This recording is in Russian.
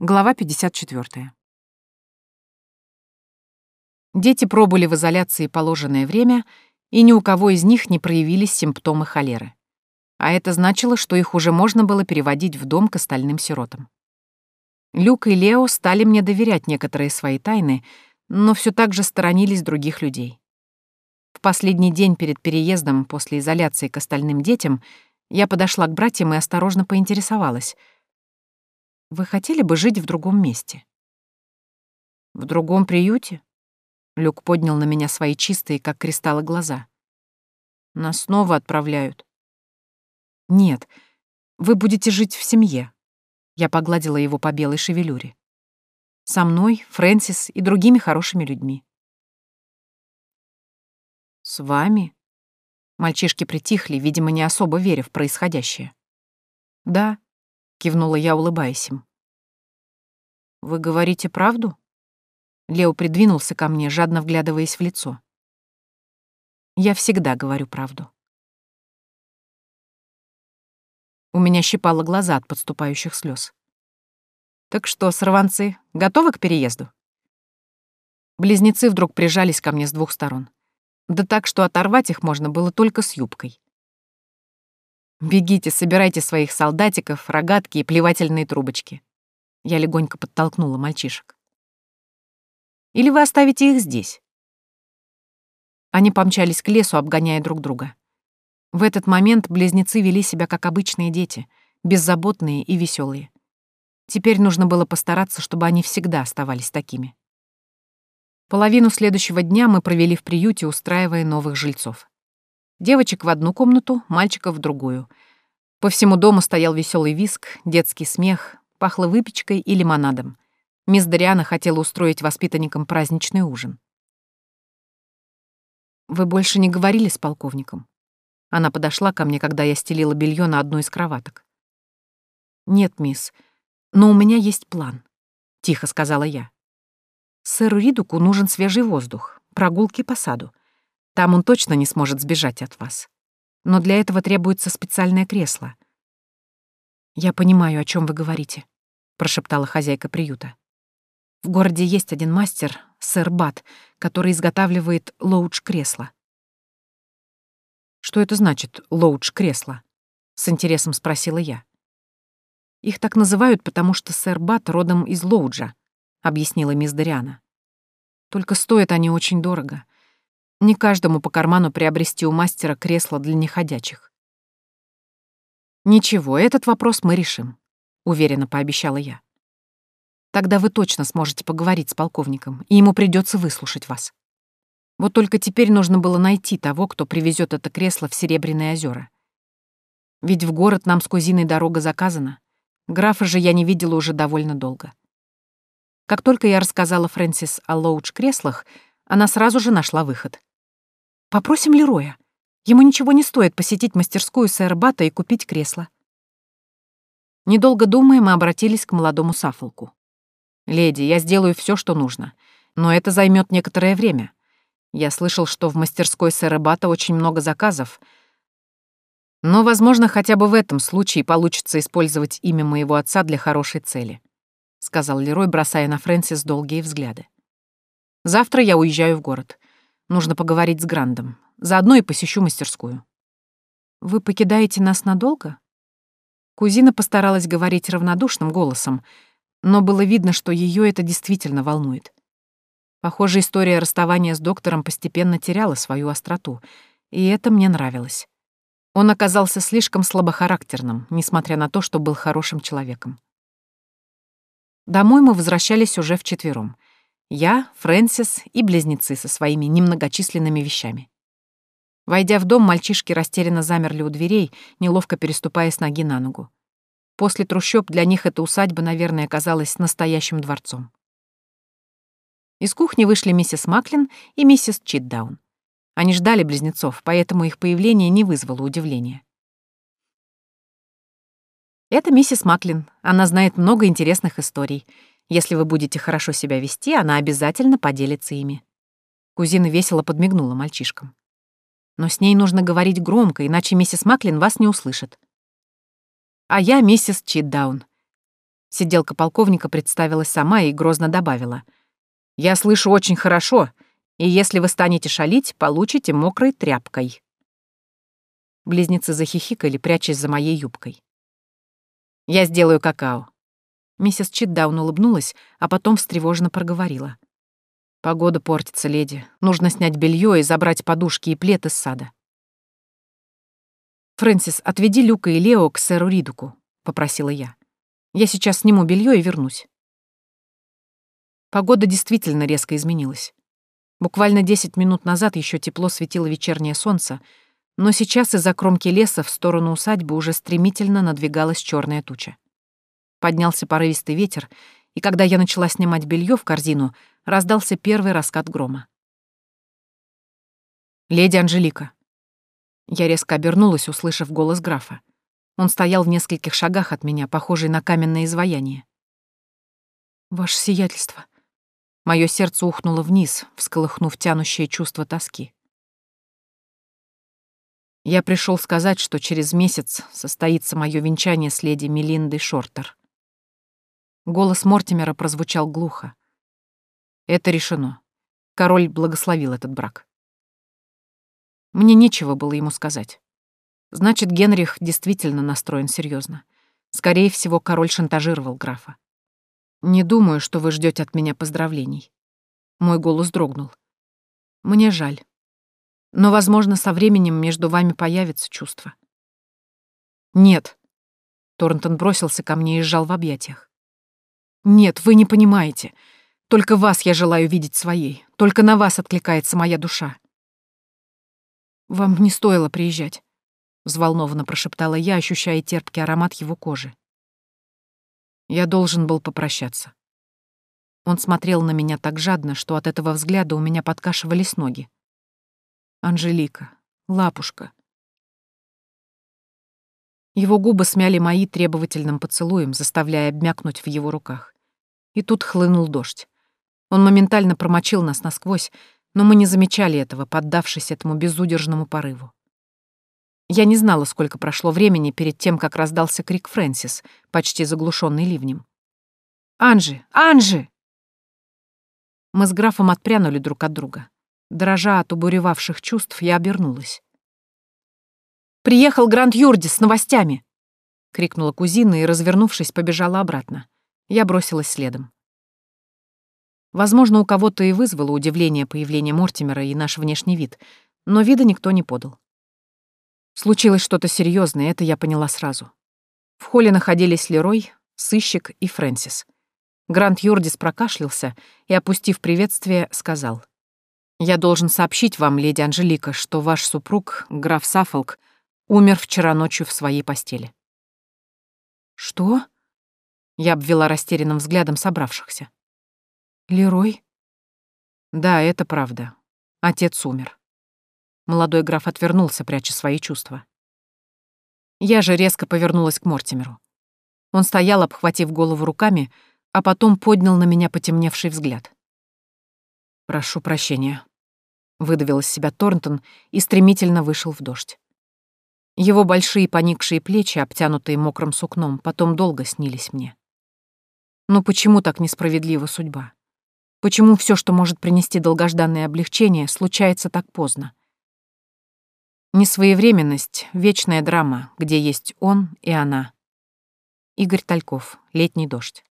Глава 54. Дети пробыли в изоляции положенное время, и ни у кого из них не проявились симптомы холеры. А это значило, что их уже можно было переводить в дом к остальным сиротам. Люк и Лео стали мне доверять некоторые свои тайны, но все так же сторонились других людей. В последний день перед переездом после изоляции к остальным детям я подошла к братьям и осторожно поинтересовалась — вы хотели бы жить в другом месте? В другом приюте? Люк поднял на меня свои чистые, как кристаллы, глаза. Нас снова отправляют. Нет, вы будете жить в семье. Я погладила его по белой шевелюре. Со мной, Фрэнсис и другими хорошими людьми. С вами? Мальчишки притихли, видимо, не особо веря в происходящее. Да, — кивнула я, улыбаясь им. «Вы говорите правду?» Лео придвинулся ко мне, жадно вглядываясь в лицо. «Я всегда говорю правду». У меня щипало глаза от подступающих слез. «Так что, сорванцы, готовы к переезду?» Близнецы вдруг прижались ко мне с двух сторон. Да так, что оторвать их можно было только с юбкой. Бегите, собирайте своих солдатиков, рогатки и плевательные трубочки. Я легонько подтолкнула мальчишек. Или вы оставите их здесь? Они помчались к лесу, обгоняя друг друга. В этот момент близнецы вели себя как обычные дети, беззаботные и веселые. Теперь нужно было постараться, чтобы они всегда оставались такими. Половину следующего дня мы провели в приюте, устраивая новых жильцов. Девочек в одну комнату, мальчиков в другую. По всему дому стоял веселый виск, детский смех, пахло выпечкой и лимонадом. Мисс Дариана хотела устроить воспитанникам праздничный ужин. «Вы больше не говорили с полковником?» Она подошла ко мне, когда я стелила белье на одну из кроваток. «Нет, мисс, но у меня есть план», — тихо сказала я. «Сэру Ридуку нужен свежий воздух, прогулки по саду. Там он точно не сможет сбежать от вас. Но для этого требуется специальное кресло. «Я понимаю, о чем вы говорите», — прошептала хозяйка приюта. «В городе есть один мастер, сэр Бат, который изготавливает лоудж-кресло». «Что это значит, лоудж-кресло?» — с интересом спросила я. «Их так называют, потому что сэр Бат родом из Лоуджа», — объяснила мисс Дариана. «Только стоят они очень дорого. Не каждому по карману приобрести у мастера кресло для неходячих. «Ничего, этот вопрос мы решим», — уверенно пообещала я. «Тогда вы точно сможете поговорить с полковником, и ему придется выслушать вас. Вот только теперь нужно было найти того, кто привезет это кресло в Серебряные озера. Ведь в город нам с кузиной дорога заказана. Графа же я не видела уже довольно долго. Как только я рассказала Фрэнсис о лоудж-креслах, она сразу же нашла выход. Попросим Лероя. Ему ничего не стоит посетить мастерскую сэра Бата и купить кресло. Недолго думая, мы обратились к молодому Сафолку. «Леди, я сделаю все, что нужно, но это займет некоторое время. Я слышал, что в мастерской сэра Бата очень много заказов, но, возможно, хотя бы в этом случае получится использовать имя моего отца для хорошей цели», — сказал Лерой, бросая на Фрэнсис долгие взгляды. «Завтра я уезжаю в город. Нужно поговорить с Грандом. Заодно и посещу мастерскую. Вы покидаете нас надолго? Кузина постаралась говорить равнодушным голосом, но было видно, что ее это действительно волнует. Похоже, история расставания с доктором постепенно теряла свою остроту, и это мне нравилось. Он оказался слишком слабохарактерным, несмотря на то, что был хорошим человеком. Домой мы возвращались уже вчетвером — я, Фрэнсис и близнецы со своими немногочисленными вещами. Войдя в дом, мальчишки растерянно замерли у дверей, неловко переступая с ноги на ногу. После трущоб для них эта усадьба, наверное, казалась настоящим дворцом. Из кухни вышли миссис Маклин и миссис Читдаун. Они ждали близнецов, поэтому их появление не вызвало удивления. Это миссис Маклин. Она знает много интересных историй. Если вы будете хорошо себя вести, она обязательно поделится ими». Кузина весело подмигнула мальчишкам. «Но с ней нужно говорить громко, иначе миссис Маклин вас не услышит». «А я миссис Читдаун. Сиделка полковника представилась сама и грозно добавила. «Я слышу очень хорошо, и если вы станете шалить, получите мокрой тряпкой». Близнецы захихикали, прячась за моей юбкой. «Я сделаю какао». Миссис Читдаун улыбнулась, а потом встревоженно проговорила. «Погода портится, леди. Нужно снять белье и забрать подушки и плед из сада». «Фрэнсис, отведи Люка и Лео к сэру Ридуку», — попросила я. «Я сейчас сниму белье и вернусь». Погода действительно резко изменилась. Буквально десять минут назад еще тепло светило вечернее солнце, но сейчас из-за кромки леса в сторону усадьбы уже стремительно надвигалась черная туча. Поднялся порывистый ветер, и когда я начала снимать белье в корзину, раздался первый раскат грома. «Леди Анжелика». Я резко обернулась, услышав голос графа. Он стоял в нескольких шагах от меня, похожий на каменное изваяние. «Ваше сиятельство». Моё сердце ухнуло вниз, всколыхнув тянущее чувство тоски. Я пришел сказать, что через месяц состоится мое венчание с леди Мелиндой Шортер. Голос Мортимера прозвучал глухо. Это решено. Король благословил этот брак. Мне нечего было ему сказать. Значит, Генрих действительно настроен серьезно. Скорее всего, король шантажировал графа. Не думаю, что вы ждете от меня поздравлений. Мой голос дрогнул. Мне жаль. Но, возможно, со временем между вами появится чувство. Нет. Торнтон бросился ко мне и сжал в объятиях. Нет, вы не понимаете. Только вас я желаю видеть своей. Только на вас откликается моя душа. Вам не стоило приезжать, взволнованно прошептала я, ощущая терпкий аромат его кожи. Я должен был попрощаться. Он смотрел на меня так жадно, что от этого взгляда у меня подкашивались ноги. Анжелика, лапушка. Его губы смяли мои требовательным поцелуем, заставляя обмякнуть в его руках. И тут хлынул дождь. Он моментально промочил нас насквозь, но мы не замечали этого, поддавшись этому безудержному порыву. Я не знала, сколько прошло времени перед тем, как раздался крик Фрэнсис, почти заглушенный ливнем. «Анжи! Анжи!» Мы с графом отпрянули друг от друга. Дрожа от убуревавших чувств, я обернулась. «Приехал Гранд Юрдис с новостями!» — крикнула кузина и, развернувшись, побежала обратно. Я бросилась следом. Возможно, у кого-то и вызвало удивление появление Мортимера и наш внешний вид, но вида никто не подал. Случилось что-то серьезное, это я поняла сразу. В холле находились Лерой, сыщик и Фрэнсис. Грант Юрдис прокашлялся и, опустив приветствие, сказал — я должен сообщить вам, леди Анжелика, что ваш супруг, граф Саффолк, умер вчера ночью в своей постели». «Что?» Я обвела растерянным взглядом собравшихся. «Лерой?» «Да, это правда. Отец умер». Молодой граф отвернулся, пряча свои чувства. Я же резко повернулась к Мортимеру. Он стоял, обхватив голову руками, а потом поднял на меня потемневший взгляд. «Прошу прощения», — выдавил из себя Торнтон и стремительно вышел в дождь. Его большие поникшие плечи, обтянутые мокрым сукном, потом долго снились мне. Но почему так несправедлива судьба? Почему все, что может принести долгожданное облегчение, случается так поздно? Несвоевременность — вечная драма, где есть он и она. Игорь Тальков. Летний дождь.